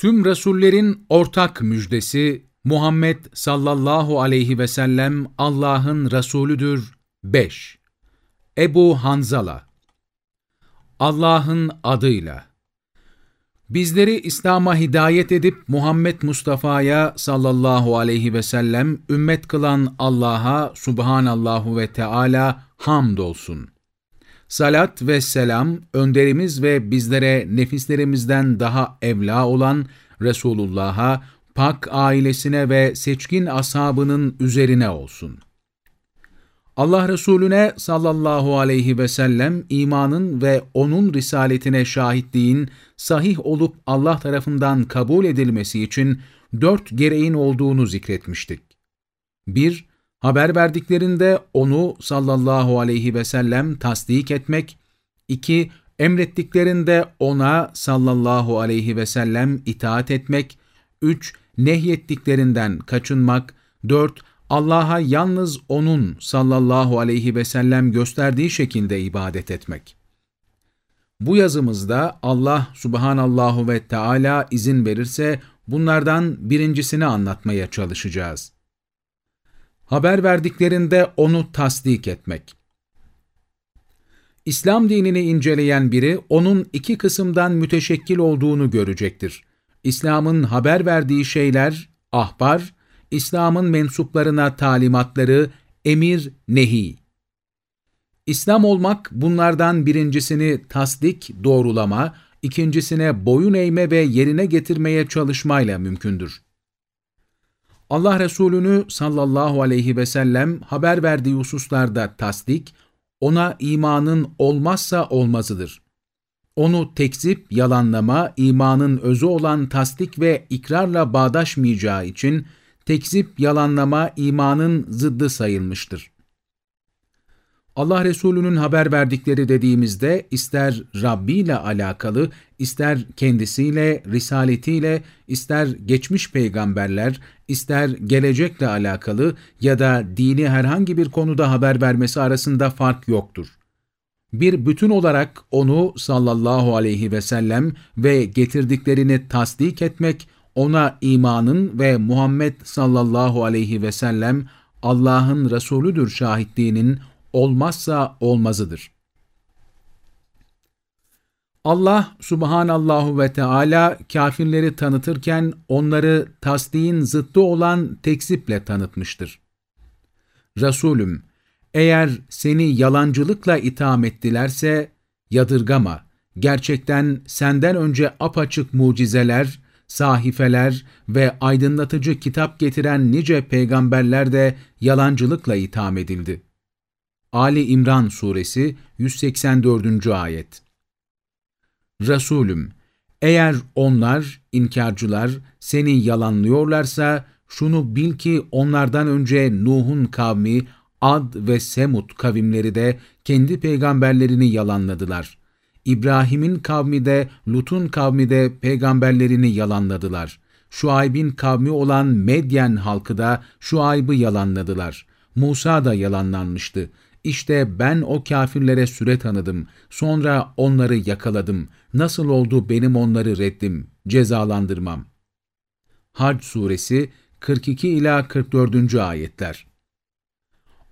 Tüm Resullerin ortak müjdesi, Muhammed sallallahu aleyhi ve sellem Allah'ın Resulüdür. 5. Ebu Hanzala Allah'ın adıyla Bizleri İslam'a hidayet edip Muhammed Mustafa'ya sallallahu aleyhi ve sellem ümmet kılan Allah'a subhanallahu ve Teala hamdolsun. Salat ve selam önderimiz ve bizlere nefislerimizden daha evla olan Resulullah'a, pak ailesine ve seçkin ashabının üzerine olsun. Allah Resulüne sallallahu aleyhi ve sellem imanın ve onun risaletine şahitliğin sahih olup Allah tarafından kabul edilmesi için dört gereğin olduğunu zikretmiştik. 1- Haber verdiklerinde onu sallallahu aleyhi ve sellem tasdik etmek. 2. Emrettiklerinde ona sallallahu aleyhi ve sellem itaat etmek. 3. Nehyettiklerinden kaçınmak. 4. Allah'a yalnız O'nun sallallahu aleyhi ve sellem gösterdiği şekilde ibadet etmek. Bu yazımızda Allah subhanallahu ve Teala izin verirse bunlardan birincisini anlatmaya çalışacağız haber verdiklerinde onu tasdik etmek. İslam dinini inceleyen biri onun iki kısımdan müteşekkil olduğunu görecektir. İslam'ın haber verdiği şeyler, ahbar, İslam'ın mensuplarına talimatları, emir, nehi. İslam olmak bunlardan birincisini tasdik, doğrulama, ikincisine boyun eğme ve yerine getirmeye çalışmayla mümkündür. Allah Resulü'nü sallallahu aleyhi ve sellem haber verdiği hususlarda tasdik, ona imanın olmazsa olmazıdır. Onu tekzip, yalanlama, imanın özü olan tasdik ve ikrarla bağdaşmayacağı için tekzip, yalanlama imanın zıddı sayılmıştır. Allah Resulü'nün haber verdikleri dediğimizde ister Rabbi ile alakalı, ister kendisiyle, risaletiyle, ister geçmiş peygamberler, ister gelecekle alakalı ya da dini herhangi bir konuda haber vermesi arasında fark yoktur. Bir bütün olarak onu sallallahu aleyhi ve sellem ve getirdiklerini tasdik etmek, ona imanın ve Muhammed sallallahu aleyhi ve sellem Allah'ın Resulüdür şahitliğinin olmazsa olmazıdır. Allah subhanallahu ve Teala kafirleri tanıtırken onları tasdiğin zıttı olan tekziple tanıtmıştır. Resulüm, eğer seni yalancılıkla itham ettilerse yadırgama, gerçekten senden önce apaçık mucizeler, sahifeler ve aydınlatıcı kitap getiren nice peygamberler de yalancılıkla itham edildi. Ali İmran Suresi 184. Ayet Resulüm, eğer onlar, inkarcılar, seni yalanlıyorlarsa, şunu bil ki onlardan önce Nuh'un kavmi, Ad ve Semud kavimleri de kendi peygamberlerini yalanladılar. İbrahim'in kavmi de, Lut'un kavmi de peygamberlerini yalanladılar. Şuayb'in kavmi olan Medyen halkı da Şuayb'ı yalanladılar. Musa da yalanlanmıştı. İşte ben o kafirlere süre tanıdım. Sonra onları yakaladım. Nasıl oldu benim onları reddim, cezalandırmam. Hac suresi 42 ila 44. ayetler.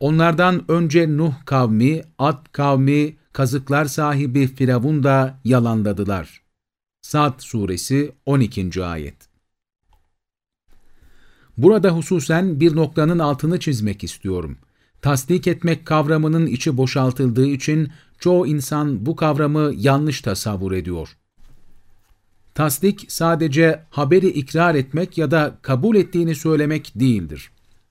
Onlardan önce Nuh kavmi, Ad kavmi, kazıklar sahibi Firavun da yalanladılar. Sad suresi 12. ayet. Burada hususen bir noktanın altını çizmek istiyorum. Tasdik etmek kavramının içi boşaltıldığı için çoğu insan bu kavramı yanlış tasavvur ediyor. Tasdik sadece haberi ikrar etmek ya da kabul ettiğini söylemek değildir.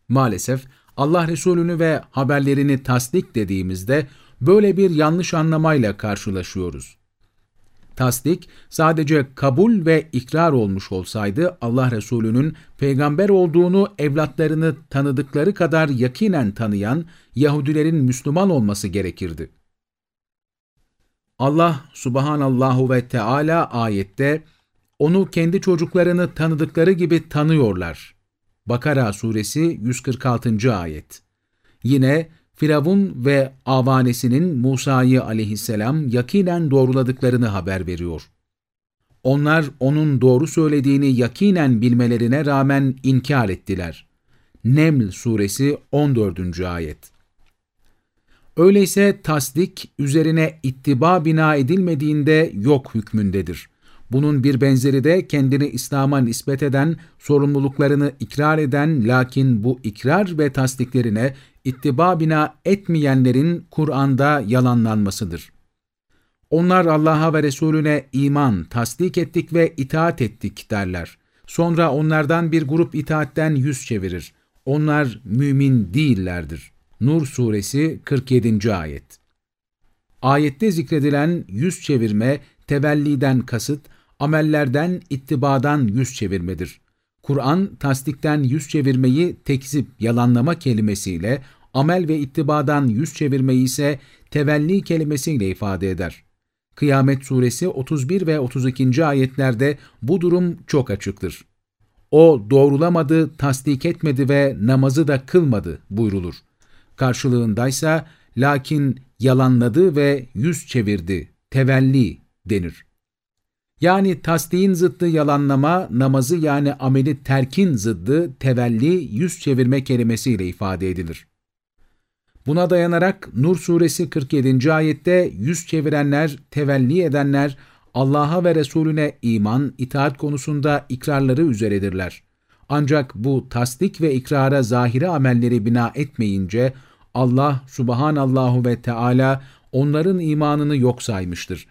Maalesef Allah Resulü'nü ve haberlerini tasdik dediğimizde böyle bir yanlış anlamayla karşılaşıyoruz. Tasdik sadece kabul ve ikrar olmuş olsaydı Allah Resulü'nün peygamber olduğunu evlatlarını tanıdıkları kadar yakinen tanıyan Yahudilerin Müslüman olması gerekirdi. Allah subhanallahu ve Teala ayette onu kendi çocuklarını tanıdıkları gibi tanıyorlar. Bakara suresi 146. ayet. Yine Firavun ve avanesinin Musa'yı aleyhisselam yakinen doğruladıklarını haber veriyor. Onlar onun doğru söylediğini yakinen bilmelerine rağmen inkar ettiler. Neml suresi 14. ayet Öyleyse tasdik üzerine ittiba bina edilmediğinde yok hükmündedir. Bunun bir benzeri de kendini İslam'a nispet eden, sorumluluklarını ikrar eden lakin bu ikrar ve tasdiklerine ittiba bina etmeyenlerin Kur'an'da yalanlanmasıdır. Onlar Allah'a ve Resulüne iman, tasdik ettik ve itaat ettik derler. Sonra onlardan bir grup itaatten yüz çevirir. Onlar mümin değillerdir. Nur Suresi 47. Ayet Ayette zikredilen yüz çevirme, tevelliden kasıt, amellerden, ittibadan yüz çevirmedir. Kur'an, tasdikten yüz çevirmeyi tekzip, yalanlama kelimesiyle, amel ve ittibadan yüz çevirmeyi ise tevelli kelimesiyle ifade eder. Kıyamet Suresi 31 ve 32. ayetlerde bu durum çok açıktır. O doğrulamadı, tasdik etmedi ve namazı da kılmadı buyrulur. Karşılığındaysa lakin yalanladı ve yüz çevirdi, tevelli denir. Yani tasdiğin zıddı yalanlama, namazı yani ameli terkin zıddı tevelli, yüz çevirme kelimesiyle ifade edilir. Buna dayanarak Nur suresi 47. ayette yüz çevirenler, tevelli edenler, Allah'a ve Resulüne iman, itaat konusunda ikrarları üzeredirler. Ancak bu tasdik ve ikrara zahire amelleri bina etmeyince Allah subhanallahu ve Teala onların imanını yok saymıştır.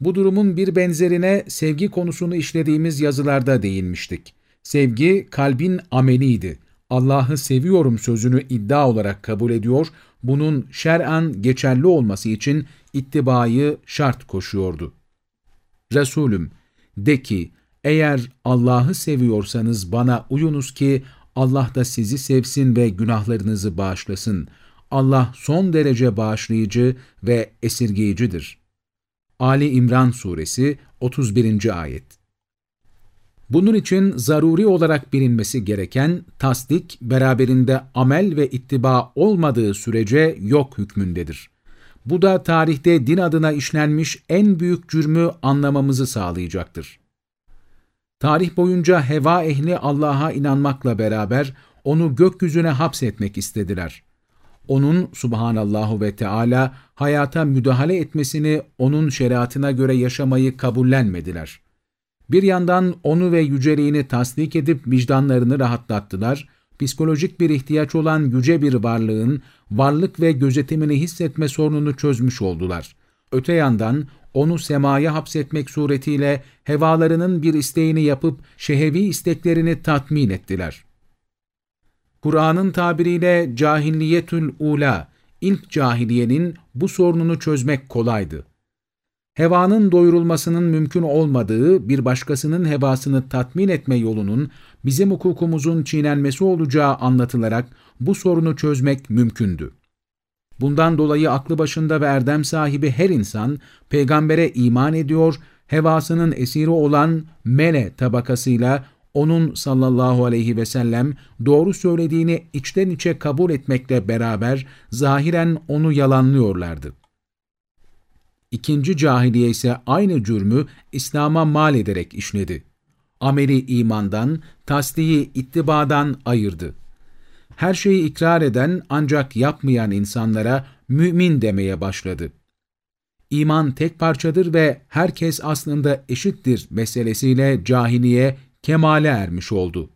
Bu durumun bir benzerine sevgi konusunu işlediğimiz yazılarda değinmiştik. Sevgi kalbin ameliydi. Allah'ı seviyorum sözünü iddia olarak kabul ediyor, bunun şer'an geçerli olması için ittibayı şart koşuyordu. Resulüm, de ki, eğer Allah'ı seviyorsanız bana uyunuz ki Allah da sizi sevsin ve günahlarınızı bağışlasın. Allah son derece bağışlayıcı ve esirgeyicidir. Ali İmran Suresi 31. Ayet Bunun için zaruri olarak bilinmesi gereken tasdik, beraberinde amel ve ittiba olmadığı sürece yok hükmündedir. Bu da tarihte din adına işlenmiş en büyük cürmü anlamamızı sağlayacaktır. Tarih boyunca heva ehli Allah'a inanmakla beraber onu gökyüzüne hapsetmek istediler. Onun subhanallahu ve Teala hayata müdahale etmesini onun şeriatına göre yaşamayı kabullenmediler. Bir yandan onu ve yüceliğini tasdik edip vicdanlarını rahatlattılar, psikolojik bir ihtiyaç olan yüce bir varlığın varlık ve gözetimini hissetme sorununu çözmüş oldular. Öte yandan onu semaya hapsetmek suretiyle hevalarının bir isteğini yapıp şehevi isteklerini tatmin ettiler. Kur'an'ın tabiriyle cahilliyetül ula, ilk cahiliyenin bu sorununu çözmek kolaydı. Hevanın doyurulmasının mümkün olmadığı bir başkasının hevasını tatmin etme yolunun bizim hukukumuzun çiğnenmesi olacağı anlatılarak bu sorunu çözmek mümkündü. Bundan dolayı aklı başında ve erdem sahibi her insan peygambere iman ediyor, hevasının esiri olan mele tabakasıyla onun sallallahu aleyhi ve sellem doğru söylediğini içten içe kabul etmekle beraber zahiren onu yalanlıyorlardı. İkinci cahiliye ise aynı cürmü İslam'a mal ederek işledi. Ameli imandan, tasdiği ittibadan ayırdı her şeyi ikrar eden ancak yapmayan insanlara mümin demeye başladı. İman tek parçadır ve herkes aslında eşittir meselesiyle cahiliye kemale ermiş oldu.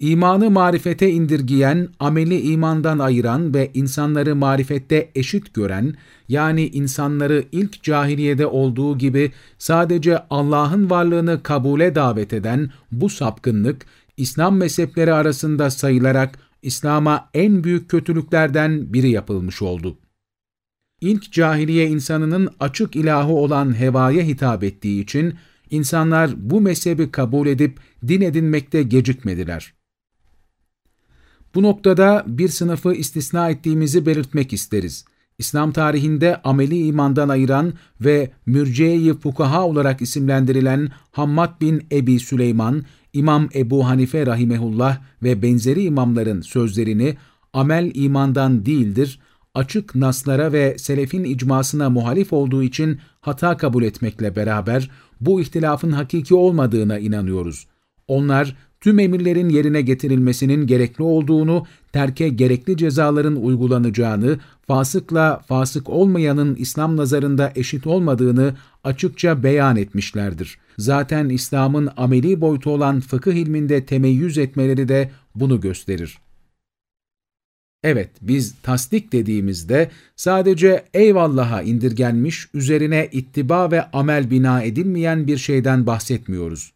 İmanı marifete indirgiyen, ameli imandan ayıran ve insanları marifette eşit gören, yani insanları ilk cahiliyede olduğu gibi sadece Allah'ın varlığını kabule davet eden bu sapkınlık, İslam mezhepleri arasında sayılarak İslam'a en büyük kötülüklerden biri yapılmış oldu. İlk cahiliye insanının açık ilahı olan hevaya hitap ettiği için insanlar bu mezhebi kabul edip din edinmekte gecikmediler. Bu noktada bir sınıfı istisna ettiğimizi belirtmek isteriz. İslam tarihinde ameli imandan ayıran ve mürciye-i fukaha olarak isimlendirilen Hammad bin Ebi Süleyman, İmam Ebu Hanife rahimehullah ve benzeri imamların sözlerini amel imandan değildir, açık naslara ve selefin icmasına muhalif olduğu için hata kabul etmekle beraber bu ihtilafın hakiki olmadığına inanıyoruz. Onlar tüm emirlerin yerine getirilmesinin gerekli olduğunu, terke gerekli cezaların uygulanacağını, fasıkla fasık olmayanın İslam nazarında eşit olmadığını açıkça beyan etmişlerdir. Zaten İslam'ın ameli boyutu olan fıkıh ilminde temeyyüz etmeleri de bunu gösterir. Evet, biz tasdik dediğimizde sadece eyvallah'a indirgenmiş, üzerine ittiba ve amel bina edilmeyen bir şeyden bahsetmiyoruz.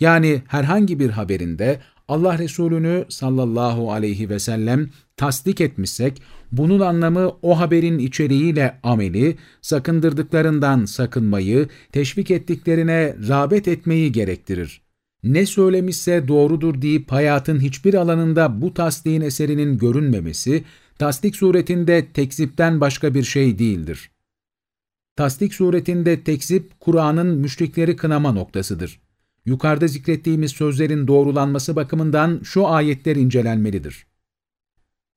Yani herhangi bir haberinde Allah Resulü'nü sallallahu aleyhi ve sellem tasdik etmişsek, bunun anlamı o haberin içeriğiyle ameli, sakındırdıklarından sakınmayı, teşvik ettiklerine rağbet etmeyi gerektirir. Ne söylemişse doğrudur deyip hayatın hiçbir alanında bu tasdiğin eserinin görünmemesi, tasdik suretinde tekzipten başka bir şey değildir. Tasdik suretinde tekzip, Kur'an'ın müşrikleri kınama noktasıdır. Yukarıda zikrettiğimiz sözlerin doğrulanması bakımından şu ayetler incelenmelidir.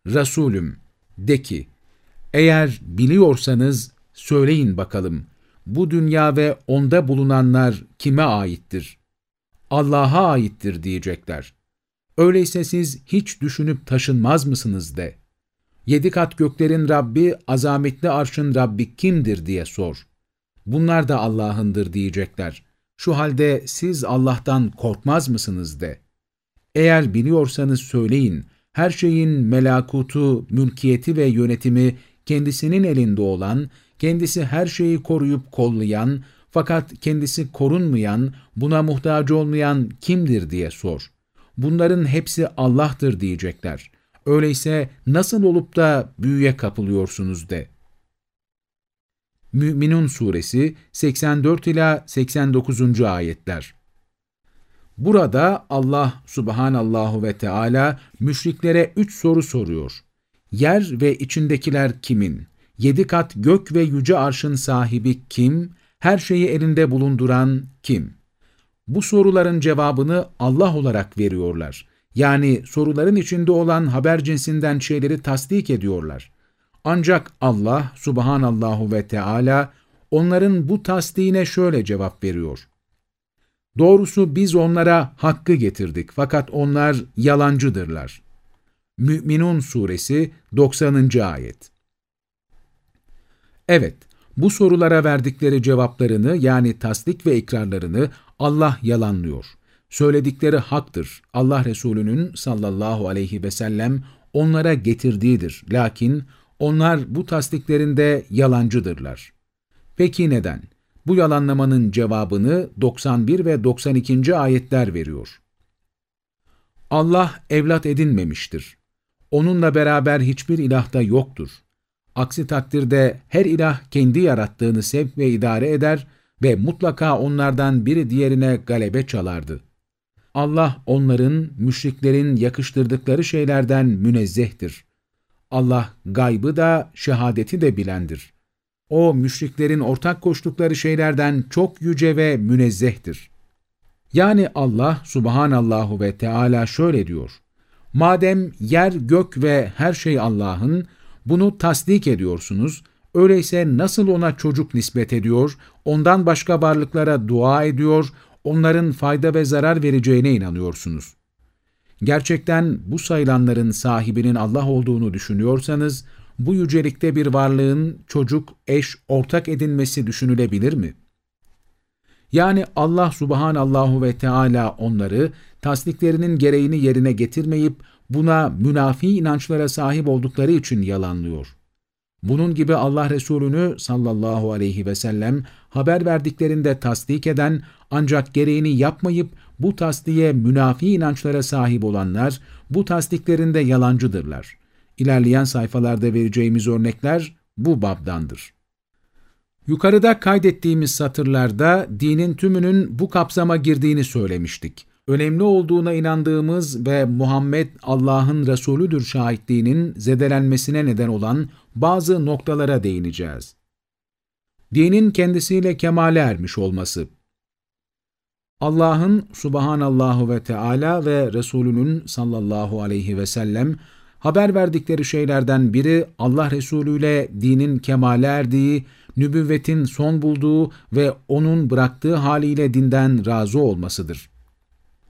Resulüm, de ki, eğer biliyorsanız söyleyin bakalım, bu dünya ve onda bulunanlar kime aittir? Allah'a aittir diyecekler. Öyleyse siz hiç düşünüp taşınmaz mısınız de. Yedi kat göklerin Rabbi, azametli arşın Rabbi kimdir diye sor. Bunlar da Allah'ındır diyecekler. Şu halde siz Allah'tan korkmaz mısınız de. Eğer biliyorsanız söyleyin, her şeyin melakutu, mülkiyeti ve yönetimi kendisinin elinde olan, kendisi her şeyi koruyup kollayan, fakat kendisi korunmayan, buna muhtaç olmayan kimdir diye sor. Bunların hepsi Allah'tır diyecekler. Öyleyse nasıl olup da büyüye kapılıyorsunuz de. Mü'minun Suresi 84 ila 89. ayetler. Burada Allah Subhanallahu ve Teala müşriklere üç soru soruyor. Yer ve içindekiler kimin? Yedi kat gök ve yüce arşın sahibi kim? Her şeyi elinde bulunduran kim? Bu soruların cevabını Allah olarak veriyorlar. Yani soruların içinde olan haber cinsinden şeyleri tasdik ediyorlar. Ancak Allah subhanallahu ve Teala onların bu tasdiğine şöyle cevap veriyor. Doğrusu biz onlara hakkı getirdik fakat onlar yalancıdırlar. Mü'minun Suresi 90. Ayet Evet, bu sorulara verdikleri cevaplarını yani tasdik ve ikrarlarını Allah yalanlıyor. Söyledikleri haktır. Allah Resulü'nün sallallahu aleyhi ve sellem onlara getirdiğidir. Lakin onlar bu tasdiklerinde yalancıdırlar. Peki neden? Bu yalanlamanın cevabını 91 ve 92. ayetler veriyor. Allah evlat edinmemiştir. Onunla beraber hiçbir ilah da yoktur. Aksi takdirde her ilah kendi yarattığını sevk ve idare eder ve mutlaka onlardan biri diğerine galebe çalardı. Allah onların, müşriklerin yakıştırdıkları şeylerden münezzehtir. Allah gaybı da, şehadeti de bilendir. O, müşriklerin ortak koştukları şeylerden çok yüce ve münezzehtir. Yani Allah subhanallahu ve Teala şöyle diyor. Madem yer, gök ve her şey Allah'ın, bunu tasdik ediyorsunuz, öyleyse nasıl ona çocuk nispet ediyor, ondan başka varlıklara dua ediyor, onların fayda ve zarar vereceğine inanıyorsunuz. Gerçekten bu sayılanların sahibinin Allah olduğunu düşünüyorsanız, bu yücelikte bir varlığın çocuk, eş, ortak edinmesi düşünülebilir mi? Yani Allah subhanallahu ve Teala onları tasdiklerinin gereğini yerine getirmeyip buna münafi inançlara sahip oldukları için yalanlıyor. Bunun gibi Allah Resulü'nü sallallahu aleyhi ve sellem haber verdiklerinde tasdik eden ancak gereğini yapmayıp bu tasdiye münafi inançlara sahip olanlar bu tasdiklerinde yalancıdırlar. İlerleyen sayfalarda vereceğimiz örnekler bu babdandır. Yukarıda kaydettiğimiz satırlarda dinin tümünün bu kapsama girdiğini söylemiştik. Önemli olduğuna inandığımız ve Muhammed Allah'ın Resulüdür şahitliğinin zedelenmesine neden olan bazı noktalara değineceğiz. Dinin kendisiyle kemale ermiş olması Allah'ın subhanallahu ve Teala ve Resulünün sallallahu aleyhi ve sellem Haber verdikleri şeylerden biri Allah Resulü ile dinin kemale erdiği, nübüvvetin son bulduğu ve onun bıraktığı haliyle dinden razı olmasıdır.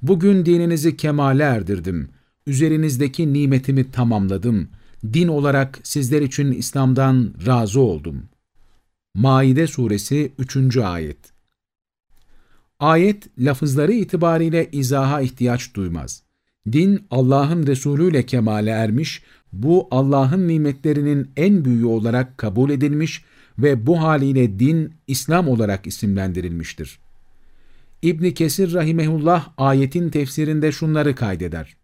Bugün dininizi kemale erdirdim. Üzerinizdeki nimetimi tamamladım. Din olarak sizler için İslam'dan razı oldum. Maide Suresi 3. Ayet Ayet, lafızları itibariyle izaha ihtiyaç duymaz. Din, Allah'ın Resulü ile kemale ermiş, bu Allah'ın nimetlerinin en büyüğü olarak kabul edilmiş ve bu haliyle din, İslam olarak isimlendirilmiştir. İbni Kesir rahimehullah ayetin tefsirinde şunları kaydeder.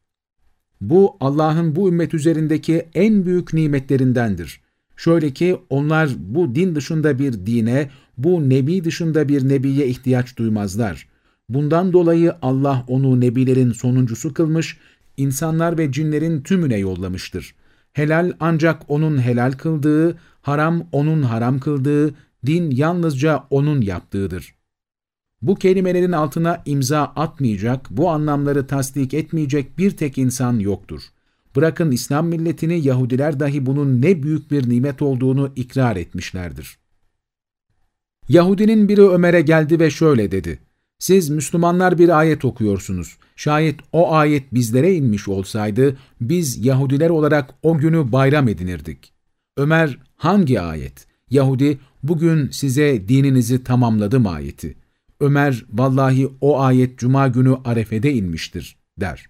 Bu Allah'ın bu ümmet üzerindeki en büyük nimetlerindendir. Şöyle ki onlar bu din dışında bir dine, bu nebi dışında bir nebiye ihtiyaç duymazlar. Bundan dolayı Allah onu nebilerin sonuncusu kılmış, insanlar ve cinlerin tümüne yollamıştır. Helal ancak onun helal kıldığı, haram onun haram kıldığı, din yalnızca onun yaptığıdır. Bu kelimelerin altına imza atmayacak, bu anlamları tasdik etmeyecek bir tek insan yoktur. Bırakın İslam milletini Yahudiler dahi bunun ne büyük bir nimet olduğunu ikrar etmişlerdir. Yahudinin biri Ömer'e geldi ve şöyle dedi. Siz Müslümanlar bir ayet okuyorsunuz. Şayet o ayet bizlere inmiş olsaydı, biz Yahudiler olarak o günü bayram edinirdik. Ömer, hangi ayet? Yahudi, bugün size dininizi tamamladım ayeti. Ömer, vallahi o ayet cuma günü Arefe'de inmiştir, der.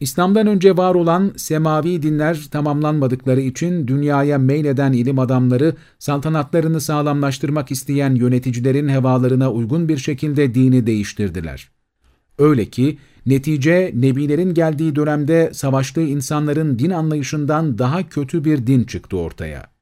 İslam'dan önce var olan semavi dinler tamamlanmadıkları için dünyaya meyleden ilim adamları saltanatlarını sağlamlaştırmak isteyen yöneticilerin hevalarına uygun bir şekilde dini değiştirdiler. Öyle ki netice nebilerin geldiği dönemde savaştığı insanların din anlayışından daha kötü bir din çıktı ortaya.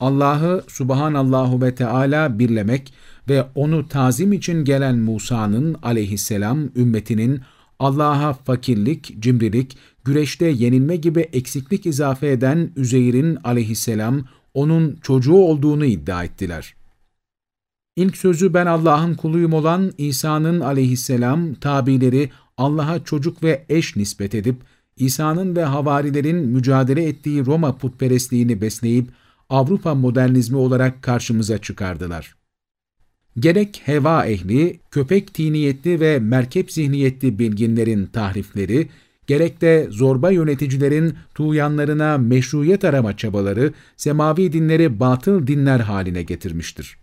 Allah'ı subhanallahu ve Teala birlemek ve onu tazim için gelen Musa'nın aleyhisselam ümmetinin Allah'a fakirlik, cimrilik, güreşte yenilme gibi eksiklik izafe eden Üzeyr'in aleyhisselam onun çocuğu olduğunu iddia ettiler. İlk sözü ben Allah'ın kuluyum olan İsa'nın aleyhisselam tabileri Allah'a çocuk ve eş nispet edip İsa'nın ve havarilerin mücadele ettiği Roma putperestliğini besleyip Avrupa modernizmi olarak karşımıza çıkardılar. Gerek heva ehli, köpek tiniyetli ve merkep zihniyetli bilginlerin tahrifleri, gerek de zorba yöneticilerin tuğyanlarına meşruiyet arama çabaları, semavi dinleri batıl dinler haline getirmiştir.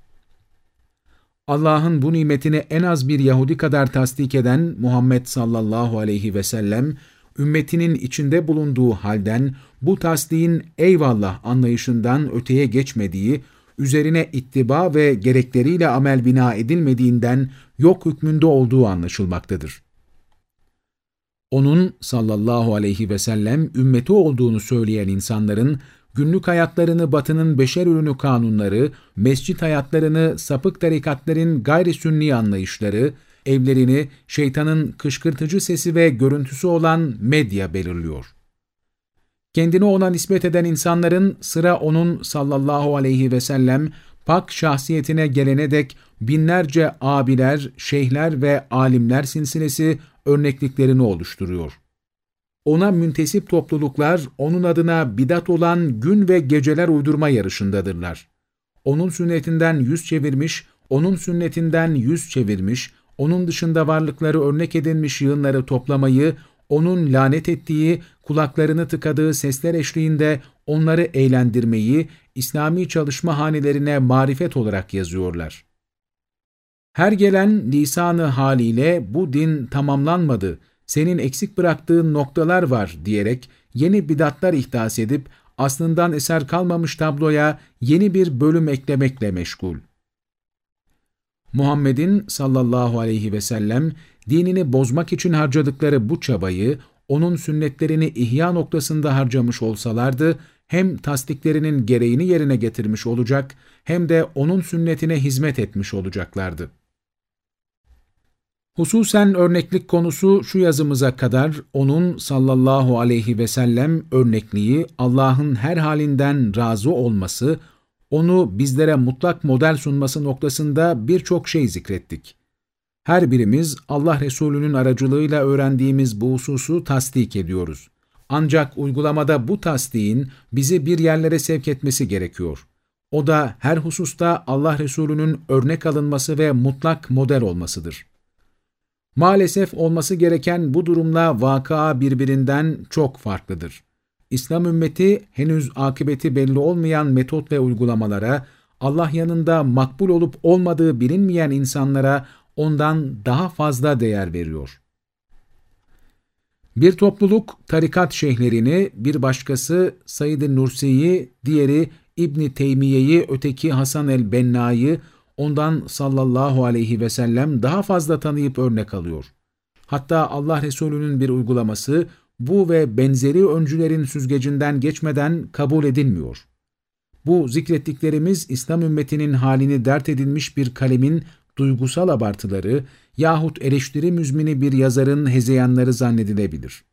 Allah'ın bu nimetini en az bir Yahudi kadar tasdik eden Muhammed sallallahu aleyhi ve sellem, ümmetinin içinde bulunduğu halden bu tasdiğin eyvallah anlayışından öteye geçmediği, üzerine ittiba ve gerekleriyle amel bina edilmediğinden yok hükmünde olduğu anlaşılmaktadır. Onun sallallahu aleyhi ve sellem ümmeti olduğunu söyleyen insanların günlük hayatlarını batının beşer ürünü kanunları, mescit hayatlarını sapık tarikatların gayri sünni anlayışları, evlerini şeytanın kışkırtıcı sesi ve görüntüsü olan medya belirliyor. Kendini ona nispet eden insanların sıra onun sallallahu aleyhi ve sellem pak şahsiyetine gelene dek binlerce abiler, şeyhler ve alimler silsilesi örnekliklerini oluşturuyor. Ona müntesip topluluklar onun adına bidat olan gün ve geceler uydurma yarışındadırlar. Onun sünnetinden yüz çevirmiş, onun sünnetinden yüz çevirmiş, onun dışında varlıkları örnek edilmiş yığınları toplamayı, onun lanet ettiği, kulaklarını tıkadığı sesler eşliğinde onları eğlendirmeyi İslami çalışma hanelerine marifet olarak yazıyorlar. Her gelen lisanı haliyle bu din tamamlanmadı, senin eksik bıraktığın noktalar var diyerek yeni bidatlar ihdas edip aslından eser kalmamış tabloya yeni bir bölüm eklemekle meşgul. Muhammed'in sallallahu aleyhi ve sellem dinini bozmak için harcadıkları bu çabayı, onun sünnetlerini ihya noktasında harcamış olsalardı, hem tasdiklerinin gereğini yerine getirmiş olacak, hem de onun sünnetine hizmet etmiş olacaklardı. Hususen örneklik konusu şu yazımıza kadar onun sallallahu aleyhi ve sellem örnekliği, Allah'ın her halinden razı olması, onu bizlere mutlak model sunması noktasında birçok şey zikrettik. Her birimiz Allah Resulü'nün aracılığıyla öğrendiğimiz bu hususu tasdik ediyoruz. Ancak uygulamada bu tasdiğin bizi bir yerlere sevk etmesi gerekiyor. O da her hususta Allah Resulü'nün örnek alınması ve mutlak model olmasıdır. Maalesef olması gereken bu durumla vaka birbirinden çok farklıdır. İslam ümmeti henüz akıbeti belli olmayan metot ve uygulamalara, Allah yanında makbul olup olmadığı bilinmeyen insanlara ondan daha fazla değer veriyor. Bir topluluk tarikat şeyhlerini, bir başkası Said-i Nursi'yi, diğeri İbni Teymiye'yi, öteki Hasan el-Benna'yı ondan sallallahu aleyhi ve sellem daha fazla tanıyıp örnek alıyor. Hatta Allah Resulü'nün bir uygulaması bu ve benzeri öncülerin süzgecinden geçmeden kabul edilmiyor. Bu zikrettiklerimiz İslam ümmetinin halini dert edilmiş bir kalemin duygusal abartıları yahut eleştiri müzmini bir yazarın hezeyanları zannedilebilir.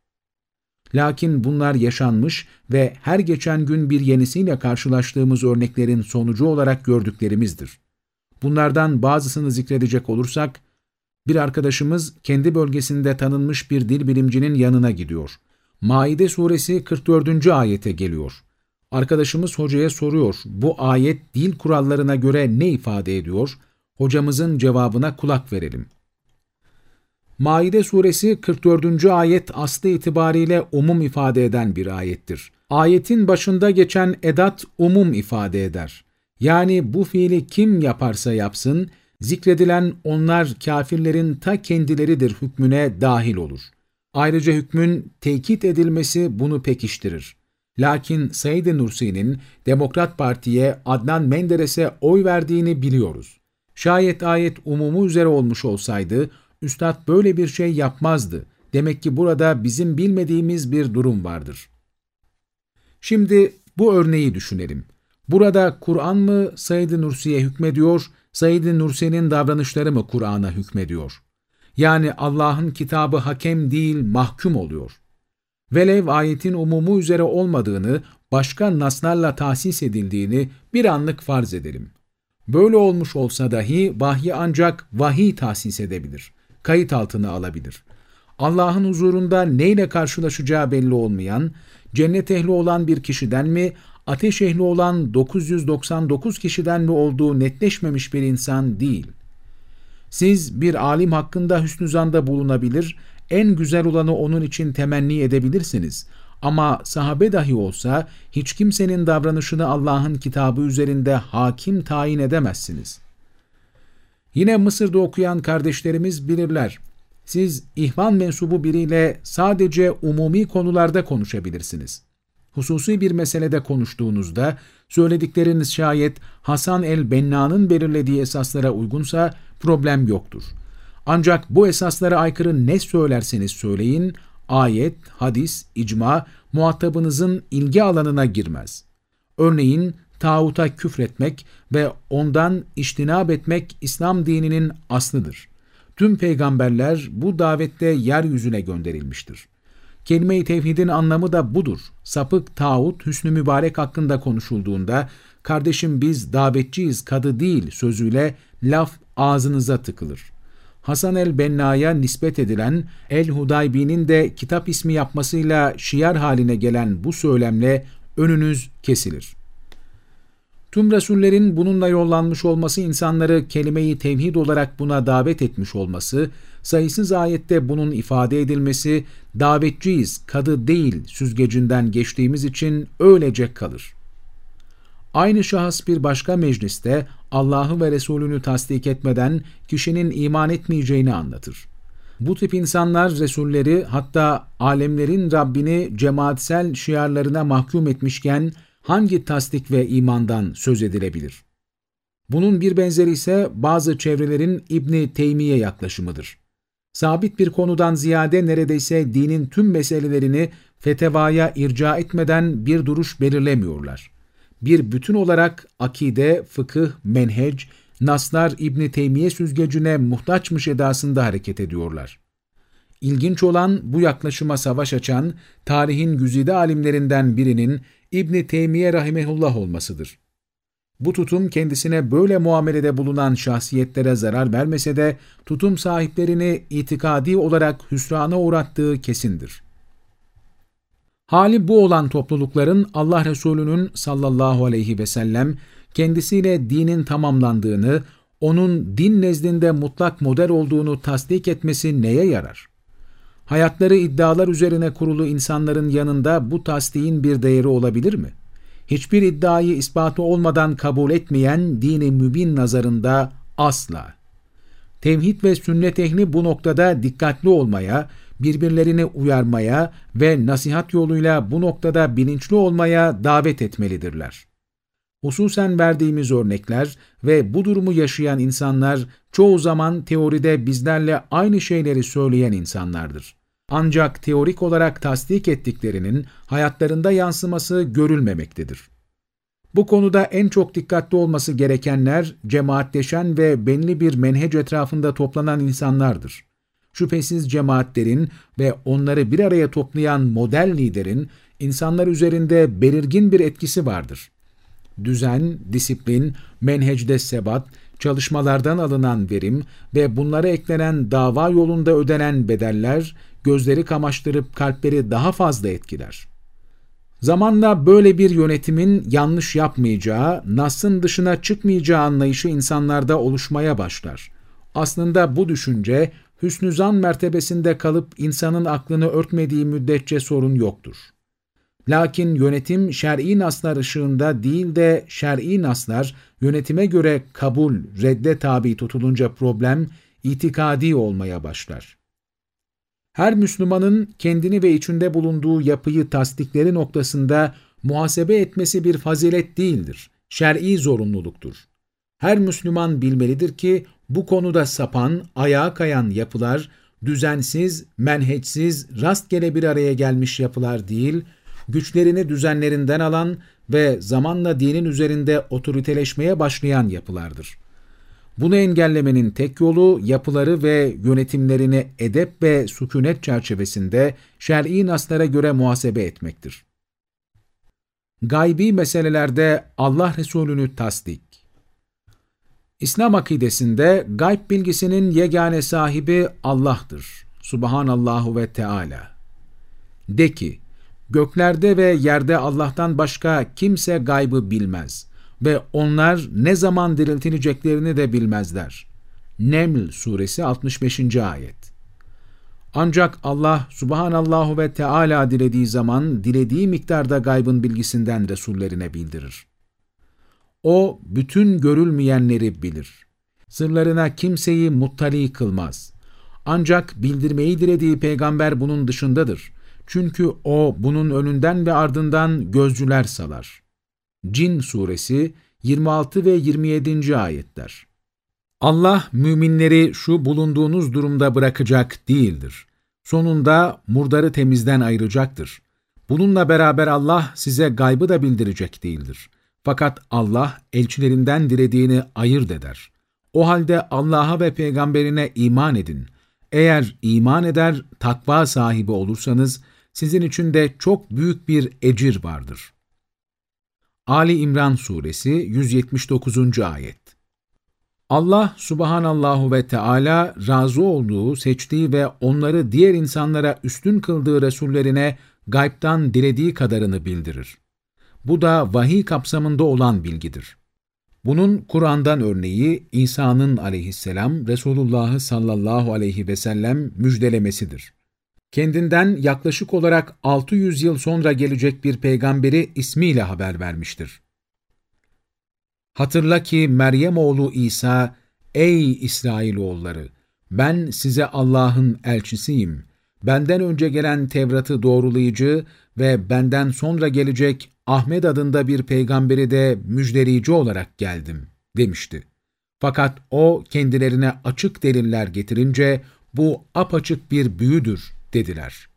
Lakin bunlar yaşanmış ve her geçen gün bir yenisiyle karşılaştığımız örneklerin sonucu olarak gördüklerimizdir. Bunlardan bazısını zikredecek olursak, bir arkadaşımız kendi bölgesinde tanınmış bir dil bilimcinin yanına gidiyor. Maide suresi 44. ayete geliyor. Arkadaşımız hocaya soruyor, bu ayet dil kurallarına göre ne ifade ediyor? Hocamızın cevabına kulak verelim. Maide suresi 44. ayet aslı itibariyle umum ifade eden bir ayettir. Ayetin başında geçen edat umum ifade eder. Yani bu fiili kim yaparsa yapsın, zikredilen onlar kafirlerin ta kendileridir hükmüne dahil olur. Ayrıca hükmün tekit edilmesi bunu pekiştirir. Lakin Said Nursi'nin Demokrat Parti'ye Adnan Menderes'e oy verdiğini biliyoruz. Şayet ayet umumu üzere olmuş olsaydı, Üstad böyle bir şey yapmazdı. Demek ki burada bizim bilmediğimiz bir durum vardır. Şimdi bu örneği düşünelim. Burada Kur'an mı Said-i Nursi'ye hükmediyor, Said-i Nursi'nin davranışları mı Kur'an'a hükmediyor? Yani Allah'ın kitabı hakem değil, mahkum oluyor. Velev ayetin umumu üzere olmadığını, başka naslarla tahsis edildiğini bir anlık farz edelim. Böyle olmuş olsa dahi vahyi ancak vahiy tahsis edebilir, kayıt altına alabilir. Allah'ın huzurunda neyle karşılaşacağı belli olmayan, cennet ehli olan bir kişiden mi, ateş ehli olan 999 kişiden mi olduğu netleşmemiş bir insan değil. Siz bir alim hakkında hüsnü zanda bulunabilir, en güzel olanı onun için temenni edebilirsiniz. Ama sahabe dahi olsa hiç kimsenin davranışını Allah'ın kitabı üzerinde hakim tayin edemezsiniz. Yine Mısır'da okuyan kardeşlerimiz bilirler. Siz ihvan mensubu biriyle sadece umumi konularda konuşabilirsiniz. Hususi bir meselede konuştuğunuzda söyledikleriniz şayet Hasan el-Benna'nın belirlediği esaslara uygunsa problem yoktur. Ancak bu esaslara aykırı ne söylerseniz söyleyin, ayet, hadis, icma muhatabınızın ilgi alanına girmez. Örneğin tağuta küfretmek ve ondan iştinab etmek İslam dininin aslıdır. Tüm peygamberler bu davette yeryüzüne gönderilmiştir. Kelime-i tevhidin anlamı da budur. Sapık tağut Hüsnü Mübarek hakkında konuşulduğunda, kardeşim biz davetçiyiz kadı değil sözüyle laf ağzınıza tıkılır. Hasan el-Benna'ya nispet edilen El-Hudaybi'nin de kitap ismi yapmasıyla şiar haline gelen bu söylemle önünüz kesilir. Tüm Resullerin bununla yollanmış olması insanları kelime-i tevhid olarak buna davet etmiş olması, sayısız ayette bunun ifade edilmesi, davetçiyiz, kadı değil süzgecinden geçtiğimiz için öylece kalır. Aynı şahıs bir başka mecliste Allah'ı ve Resulünü tasdik etmeden kişinin iman etmeyeceğini anlatır. Bu tip insanlar Resulleri hatta alemlerin Rabbini cemaatsel şiarlarına mahkum etmişken hangi tasdik ve imandan söz edilebilir? Bunun bir benzeri ise bazı çevrelerin İbni Teymiye yaklaşımıdır. Sabit bir konudan ziyade neredeyse dinin tüm meselelerini fetevaya irca etmeden bir duruş belirlemiyorlar bir bütün olarak akide, fıkıh, menhec, naslar İbni Teymiye süzgecine muhtaçmış edasında hareket ediyorlar. İlginç olan bu yaklaşıma savaş açan tarihin güzide alimlerinden birinin İbni Teymiye rahimehullah olmasıdır. Bu tutum kendisine böyle muamelede bulunan şahsiyetlere zarar vermese de tutum sahiplerini itikadi olarak hüsrana uğrattığı kesindir. Hali bu olan toplulukların Allah Resulü'nün sallallahu aleyhi ve sellem kendisiyle dinin tamamlandığını, onun din nezdinde mutlak model olduğunu tasdik etmesi neye yarar? Hayatları iddialar üzerine kurulu insanların yanında bu tasdiğin bir değeri olabilir mi? Hiçbir iddiayı ispatı olmadan kabul etmeyen dini mübin nazarında asla. Tevhid ve sünnet ehli bu noktada dikkatli olmaya, birbirlerini uyarmaya ve nasihat yoluyla bu noktada bilinçli olmaya davet etmelidirler. Hususen verdiğimiz örnekler ve bu durumu yaşayan insanlar çoğu zaman teoride bizlerle aynı şeyleri söyleyen insanlardır. Ancak teorik olarak tasdik ettiklerinin hayatlarında yansıması görülmemektedir. Bu konuda en çok dikkatli olması gerekenler cemaatleşen ve belli bir menhec etrafında toplanan insanlardır. Şüphesiz cemaatlerin ve onları bir araya toplayan model liderin insanlar üzerinde belirgin bir etkisi vardır. Düzen, disiplin, menhecde sebat, çalışmalardan alınan verim ve bunlara eklenen dava yolunda ödenen bedeller, gözleri kamaştırıp kalpleri daha fazla etkiler. Zamanla böyle bir yönetimin yanlış yapmayacağı, Nas'ın dışına çıkmayacağı anlayışı insanlarda oluşmaya başlar. Aslında bu düşünce, hüsnü zan mertebesinde kalıp insanın aklını örtmediği müddetçe sorun yoktur. Lakin yönetim şer'i naslar ışığında değil de şer'i naslar yönetime göre kabul, redde tabi tutulunca problem itikadi olmaya başlar. Her Müslümanın kendini ve içinde bulunduğu yapıyı tasdikleri noktasında muhasebe etmesi bir fazilet değildir, şer'i zorunluluktur. Her Müslüman bilmelidir ki bu konuda sapan, ayağa kayan yapılar, düzensiz, menheçsiz, rastgele bir araya gelmiş yapılar değil, güçlerini düzenlerinden alan ve zamanla dinin üzerinde otoriteleşmeye başlayan yapılardır. Bunu engellemenin tek yolu yapıları ve yönetimlerini edep ve sükunet çerçevesinde şer'i naslara göre muhasebe etmektir. Gaybi meselelerde Allah Resulü'nü tasdik İslam akidesinde gayb bilgisinin yegane sahibi Allah'tır. Subhanallahu ve Teala. De ki, göklerde ve yerde Allah'tan başka kimse gaybı bilmez ve onlar ne zaman diriltileceklerini de bilmezler. Neml suresi 65. ayet. Ancak Allah subhanallahu ve Teala dilediği zaman dilediği miktarda gaybın bilgisinden Resullerine bildirir. O bütün görülmeyenleri bilir. Sırlarına kimseyi muttali kılmaz. Ancak bildirmeyi dilediği peygamber bunun dışındadır. Çünkü o bunun önünden ve ardından gözcüler salar. Cin suresi 26 ve 27. ayetler. Allah müminleri şu bulunduğunuz durumda bırakacak değildir. Sonunda murdarı temizden ayıracaktır. Bununla beraber Allah size gaybı da bildirecek değildir. Fakat Allah elçilerinden dilediğini ayırt eder. O halde Allah'a ve peygamberine iman edin. Eğer iman eder, takva sahibi olursanız, sizin için de çok büyük bir ecir vardır. Ali İmran Suresi 179. Ayet Allah subhanallahu ve Teala razı olduğu, seçtiği ve onları diğer insanlara üstün kıldığı Resullerine gaybtan dilediği kadarını bildirir. Bu da vahiy kapsamında olan bilgidir. Bunun Kur'an'dan örneği İsa'nın aleyhisselam Resulullah'ı sallallahu aleyhi ve sellem müjdelemesidir. Kendinden yaklaşık olarak 600 yıl sonra gelecek bir peygamberi ismiyle haber vermiştir. Hatırla ki Meryem oğlu İsa, ey İsrailoğulları, ben size Allah'ın elçisiyim. Benden önce gelen Tevrat'ı doğrulayıcı ve benden sonra gelecek Ahmet adında bir peygamberi de müjdeleyici olarak geldim, demişti. Fakat o kendilerine açık deliller getirince bu apaçık bir büyüdür dediler.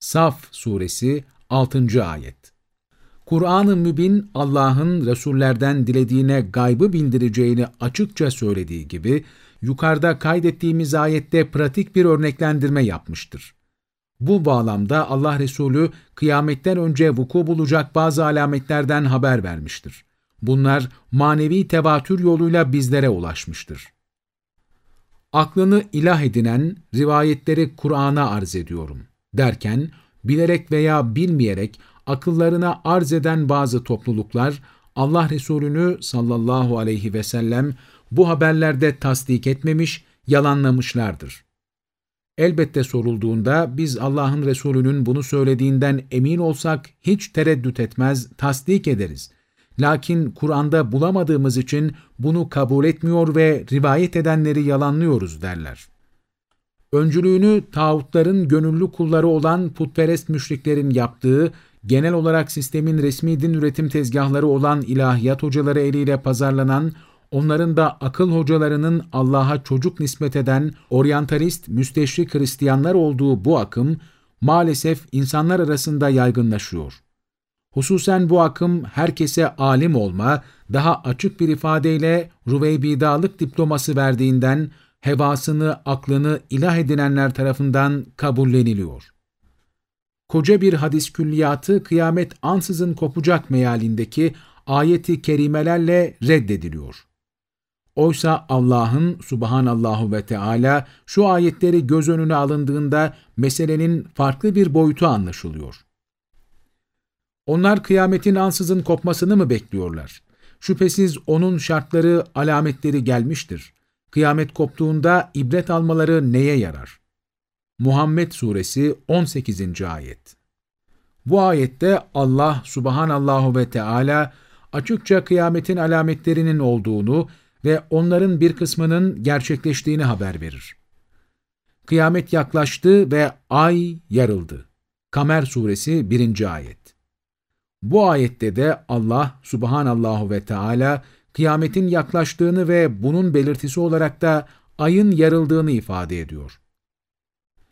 Saf Suresi 6. Ayet Kur'an-ı Mübin Allah'ın Resullerden dilediğine gaybı bildireceğini açıkça söylediği gibi, yukarıda kaydettiğimiz ayette pratik bir örneklendirme yapmıştır. Bu bağlamda Allah Resulü kıyametten önce vuku bulacak bazı alametlerden haber vermiştir. Bunlar manevi tevatür yoluyla bizlere ulaşmıştır. Aklını ilah edinen rivayetleri Kur'an'a arz ediyorum derken, bilerek veya bilmeyerek akıllarına arz eden bazı topluluklar, Allah Resulü'nü sallallahu aleyhi ve sellem bu haberlerde tasdik etmemiş, yalanlamışlardır. Elbette sorulduğunda biz Allah'ın Resulü'nün bunu söylediğinden emin olsak hiç tereddüt etmez, tasdik ederiz. Lakin Kur'an'da bulamadığımız için bunu kabul etmiyor ve rivayet edenleri yalanlıyoruz derler. Öncülüğünü tağutların gönüllü kulları olan putperest müşriklerin yaptığı, genel olarak sistemin resmi din üretim tezgahları olan ilahiyat hocaları eliyle pazarlanan, onların da akıl hocalarının Allah'a çocuk nispet eden oryantalist, müsteşrik Hristiyanlar olduğu bu akım, maalesef insanlar arasında yaygınlaşıyor. Hususen bu akım herkese alim olma, daha açık bir ifadeyle ruveybidalık diploması verdiğinden, hevasını, aklını ilah edinenler tarafından kabulleniliyor. Koca bir hadis külliyatı kıyamet ansızın kopacak mealindeki ayeti kerimelerle reddediliyor. Oysa Allah'ın subhanallahu ve Teala şu ayetleri göz önüne alındığında meselenin farklı bir boyutu anlaşılıyor. Onlar kıyametin ansızın kopmasını mı bekliyorlar? Şüphesiz onun şartları, alametleri gelmiştir. Kıyamet koptuğunda ibret almaları neye yarar? Muhammed Suresi 18. Ayet Bu ayette Allah subhanallahu ve Teala açıkça kıyametin alametlerinin olduğunu ve onların bir kısmının gerçekleştiğini haber verir. Kıyamet yaklaştı ve ay yarıldı. Kamer Suresi 1. Ayet Bu ayette de Allah subhanallahu ve Teala kıyametin yaklaştığını ve bunun belirtisi olarak da ayın yarıldığını ifade ediyor.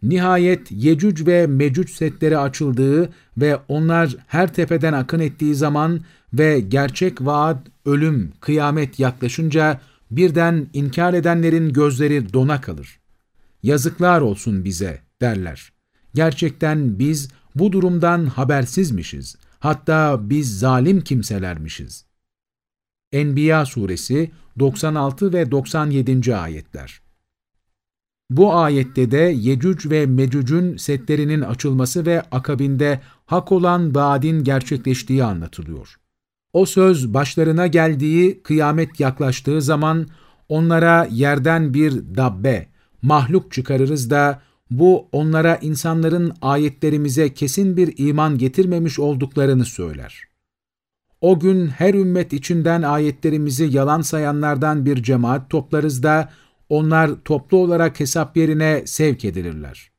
Nihayet Yecüc ve Mecüc setleri açıldığı ve onlar her tepeden akın ettiği zaman ve gerçek vaat, ölüm, kıyamet yaklaşınca birden inkar edenlerin gözleri dona kalır. Yazıklar olsun bize derler. Gerçekten biz bu durumdan habersizmişiz. Hatta biz zalim kimselermişiz. Enbiya suresi 96 ve 97. ayetler bu ayette de Yecüc ve Mecüc'ün setlerinin açılması ve akabinde hak olan vaadin gerçekleştiği anlatılıyor. O söz başlarına geldiği, kıyamet yaklaştığı zaman onlara yerden bir dabbe, mahluk çıkarırız da bu onlara insanların ayetlerimize kesin bir iman getirmemiş olduklarını söyler. O gün her ümmet içinden ayetlerimizi yalan sayanlardan bir cemaat toplarız da onlar toplu olarak hesap yerine sevk edilirler.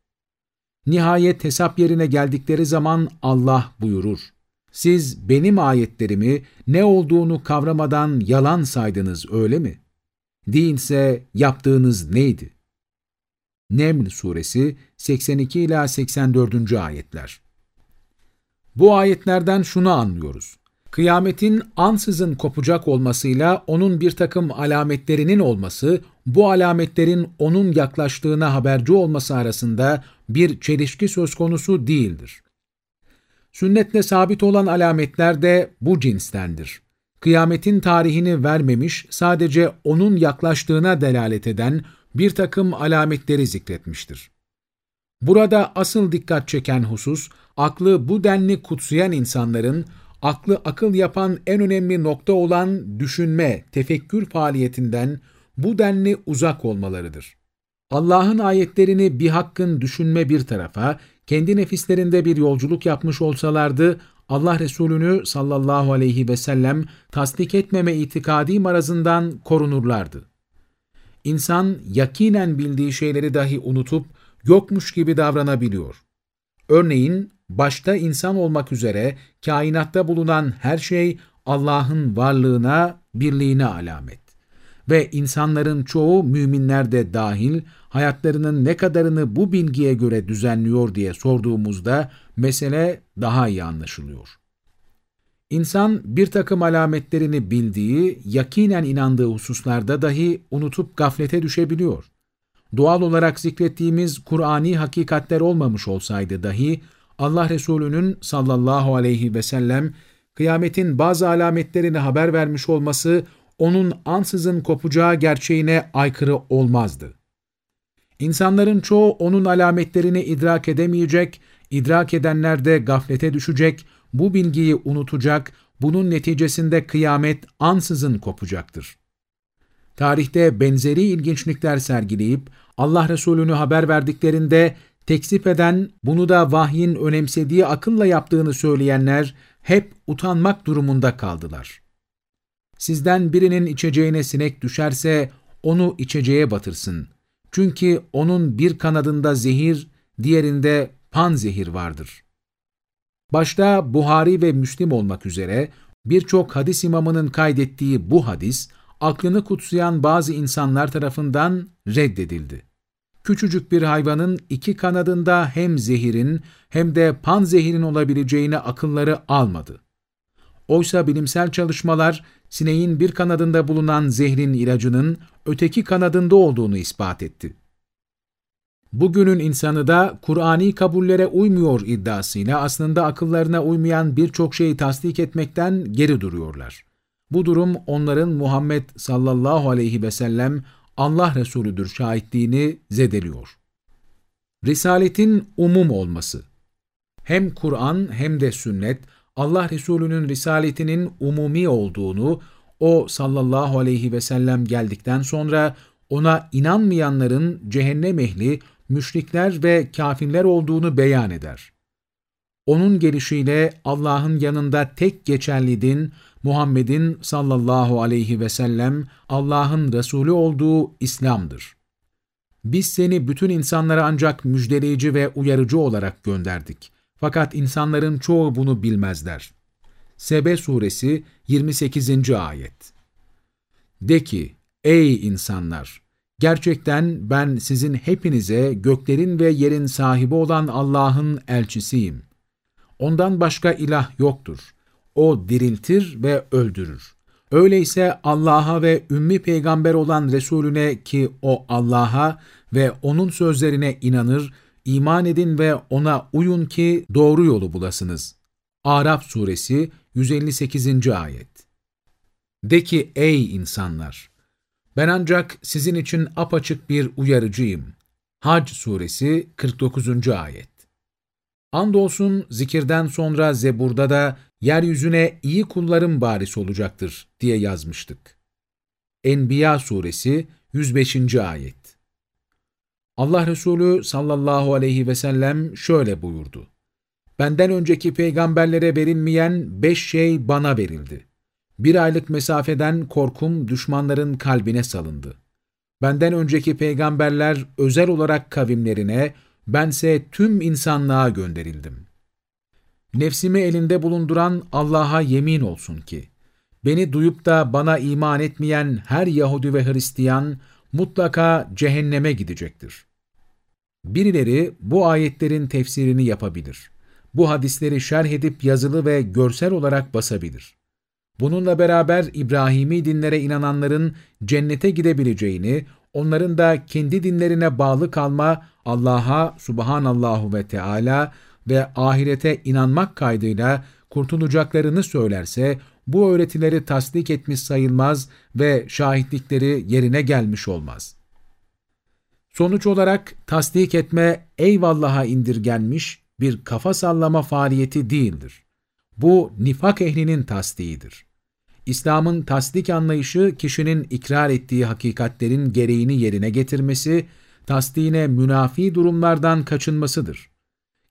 Nihayet hesap yerine geldikleri zaman Allah buyurur. Siz benim ayetlerimi ne olduğunu kavramadan yalan saydınız öyle mi? Değilse yaptığınız neydi? Neml suresi 82 ila 84. ayetler. Bu ayetlerden şunu anlıyoruz. Kıyametin ansızın kopacak olmasıyla onun bir takım alametlerinin olması, bu alametlerin onun yaklaştığına haberci olması arasında bir çelişki söz konusu değildir. Sünnetle sabit olan alametler de bu cinstendir. Kıyametin tarihini vermemiş, sadece onun yaklaştığına delalet eden bir takım alametleri zikretmiştir. Burada asıl dikkat çeken husus, aklı bu denli kutsayan insanların aklı akıl yapan en önemli nokta olan düşünme, tefekkür faaliyetinden bu denli uzak olmalarıdır. Allah'ın ayetlerini bir hakkın düşünme bir tarafa, kendi nefislerinde bir yolculuk yapmış olsalardı, Allah Resulü'nü sallallahu aleyhi ve sellem tasdik etmeme itikadi marazından korunurlardı. İnsan yakinen bildiği şeyleri dahi unutup yokmuş gibi davranabiliyor. Örneğin başta insan olmak üzere kainatta bulunan her şey Allah'ın varlığına, birliğine alamet. Ve insanların çoğu müminler de dahil hayatlarının ne kadarını bu bilgiye göre düzenliyor diye sorduğumuzda mesele daha iyi anlaşılıyor. İnsan bir takım alametlerini bildiği, yakinen inandığı hususlarda dahi unutup gaflete düşebiliyor. Doğal olarak zikrettiğimiz Kur'ani hakikatler olmamış olsaydı dahi Allah Resulü'nün sallallahu aleyhi ve sellem kıyametin bazı alametlerini haber vermiş olması onun ansızın kopacağı gerçeğine aykırı olmazdı. İnsanların çoğu onun alametlerini idrak edemeyecek, İdrak edenler de gaflete düşecek, bu bilgiyi unutacak, bunun neticesinde kıyamet ansızın kopacaktır. Tarihte benzeri ilginçlikler sergileyip Allah Resulü'nü haber verdiklerinde tekzip eden, bunu da vahyin önemsediği akılla yaptığını söyleyenler hep utanmak durumunda kaldılar. Sizden birinin içeceğine sinek düşerse onu içeceğe batırsın. Çünkü onun bir kanadında zehir, diğerinde pan zehir vardır. Başta Buhari ve Müslim olmak üzere birçok hadis imamının kaydettiği bu hadis, aklını kutsayan bazı insanlar tarafından reddedildi. Küçücük bir hayvanın iki kanadında hem zehirin hem de pan zehirin olabileceğini akılları almadı. Oysa bilimsel çalışmalar sineğin bir kanadında bulunan zehrin ilacının öteki kanadında olduğunu ispat etti. Bugünün insanı da Kur'ani kabullere uymuyor iddiasıyla aslında akıllarına uymayan birçok şeyi tasdik etmekten geri duruyorlar. Bu durum onların Muhammed sallallahu aleyhi ve sellem Allah Resulüdür şahitliğini zedeliyor. Risaletin umum olması Hem Kur'an hem de sünnet Allah Resulü'nün risaletinin umumi olduğunu, o sallallahu aleyhi ve sellem geldikten sonra ona inanmayanların cehennem ehli, müşrikler ve kafirler olduğunu beyan eder. Onun gelişiyle Allah'ın yanında tek geçerli din, Muhammed'in sallallahu aleyhi ve sellem Allah'ın Resulü olduğu İslam'dır. Biz seni bütün insanlara ancak müjdeleyici ve uyarıcı olarak gönderdik. Fakat insanların çoğu bunu bilmezler. Sebe Suresi 28. Ayet De ki, ey insanlar! Gerçekten ben sizin hepinize göklerin ve yerin sahibi olan Allah'ın elçisiyim. Ondan başka ilah yoktur. O diriltir ve öldürür. Öyleyse Allah'a ve ümmi peygamber olan Resulüne ki o Allah'a ve onun sözlerine inanır, iman edin ve ona uyun ki doğru yolu bulasınız. Araf suresi 158. ayet. De ki ey insanlar! Ben ancak sizin için apaçık bir uyarıcıyım. Hac suresi 49. ayet. Andolsun zikirden sonra Zebur'da da yeryüzüne iyi kullarım baris olacaktır diye yazmıştık. Enbiya suresi 105. ayet. Allah Resulü sallallahu aleyhi ve sellem şöyle buyurdu. Benden önceki peygamberlere verilmeyen beş şey bana verildi. Bir aylık mesafeden korkum düşmanların kalbine salındı. Benden önceki peygamberler özel olarak kavimlerine, bense tüm insanlığa gönderildim. Nefsimi elinde bulunduran Allah'a yemin olsun ki, beni duyup da bana iman etmeyen her Yahudi ve Hristiyan, mutlaka cehenneme gidecektir. Birileri bu ayetlerin tefsirini yapabilir. Bu hadisleri şerh edip yazılı ve görsel olarak basabilir. Bununla beraber İbrahimi dinlere inananların cennete gidebileceğini, onların da kendi dinlerine bağlı kalma Allah'a subhanallahu ve Teala ve ahirete inanmak kaydıyla kurtulacaklarını söylerse, bu öğretileri tasdik etmiş sayılmaz ve şahitlikleri yerine gelmiş olmaz. Sonuç olarak tasdik etme eyvallaha indirgenmiş bir kafa sallama faaliyeti değildir. Bu nifak ehlinin tasdiğidir. İslam'ın tasdik anlayışı kişinin ikrar ettiği hakikatlerin gereğini yerine getirmesi, tasdine münafi durumlardan kaçınmasıdır.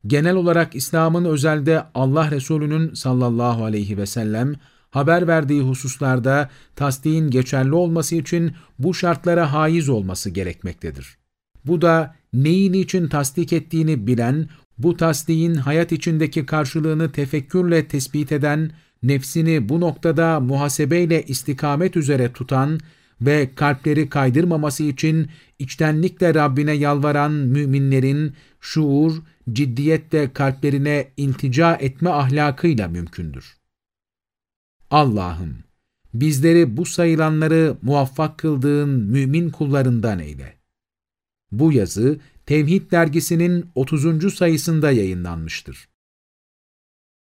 Genel olarak İslam'ın özelde Allah Resulü'nün sallallahu aleyhi ve sellem haber verdiği hususlarda tasdiğin geçerli olması için bu şartlara haiz olması gerekmektedir. Bu da neyi niçin tasdik ettiğini bilen, bu tasdiğin hayat içindeki karşılığını tefekkürle tespit eden, nefsini bu noktada muhasebeyle istikamet üzere tutan ve kalpleri kaydırmaması için içtenlikle Rabbine yalvaran müminlerin şuur, ciddiyetle kalplerine iltica etme ahlakıyla mümkündür. Allah'ım, bizleri bu sayılanları muvaffak kıldığın mümin kullarından eyle. Bu yazı Tevhid dergisinin 30. sayısında yayınlanmıştır.